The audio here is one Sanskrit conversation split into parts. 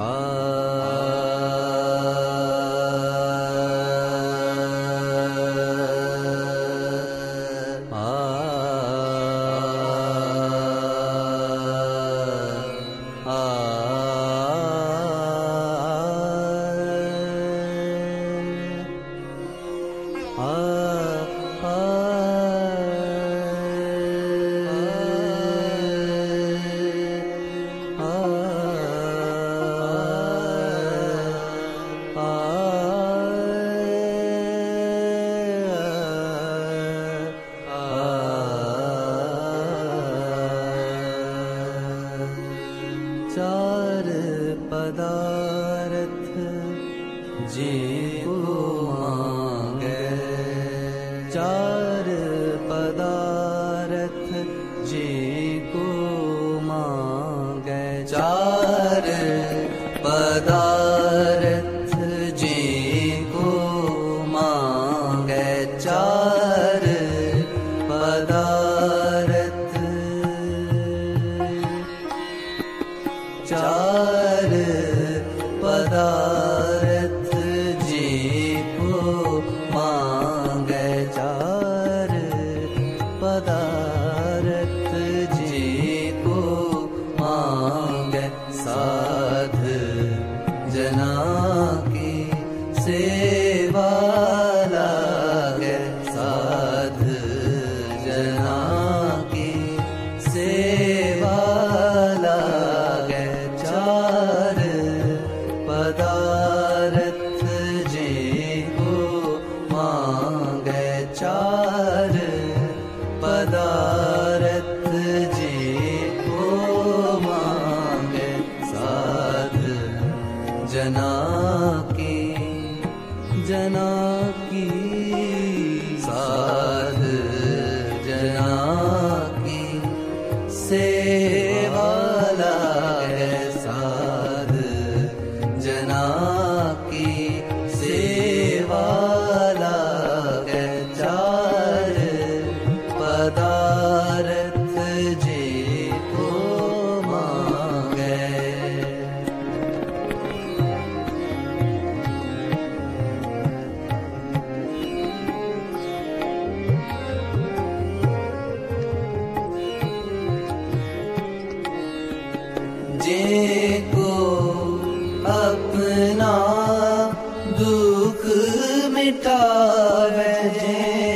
Ah. ारथ जी को मा गार पदारथ जी को मा गार पदारथ ಸದಾ किताब है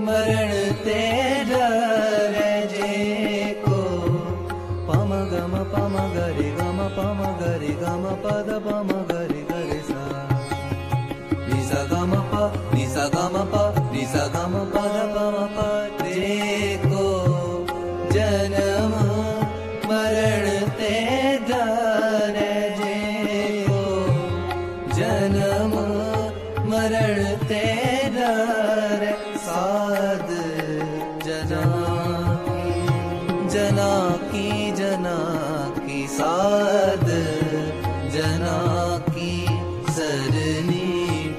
मरण ते जे को। पम गम पम गरि गम पम गरि गम पद पम गरि गरि सा। नि सा गम प नि सा गम प नि सा गम प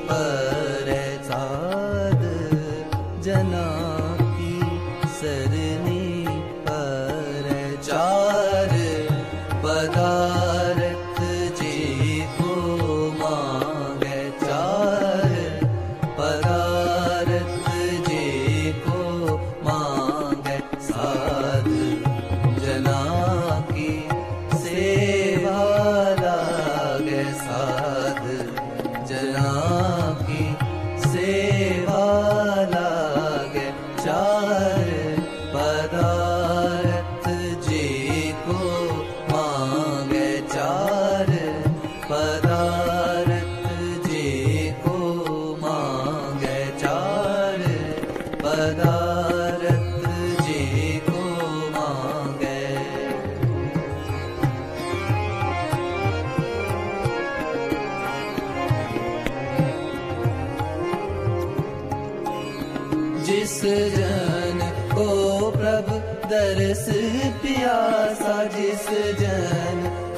पर पदार्थ जी मांगे चार। पदार्थ जी को मांगे। जिस जन को प्रभु दरस प्यासा जिस जन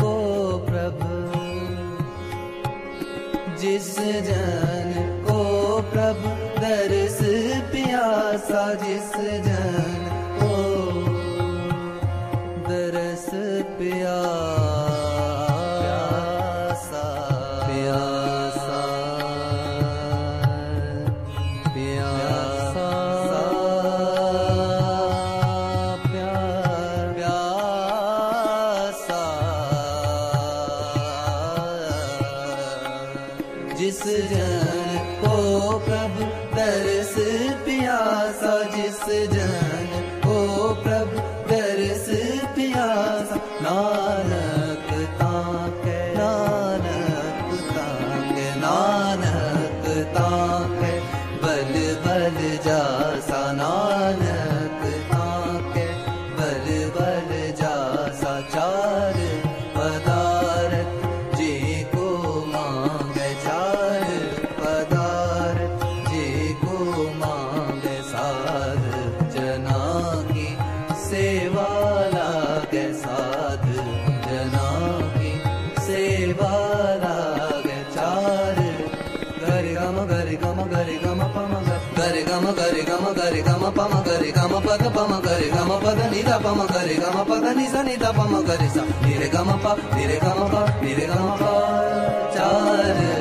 जिस जन को प्रभु दर्श प्यासा जिस जन प्रभु तरस प्यासा जिस जन గమ గరి గమ గరి గమ పమ గరి గమ గరి గమ గరి గమ పమ గరి గమ పద పమ గరి గమ పద నిద పమ గరి గమ పద నిస నిద పమ గరి స నిరే గమ ప నిరే గమ ప నిరే గమ ప చారు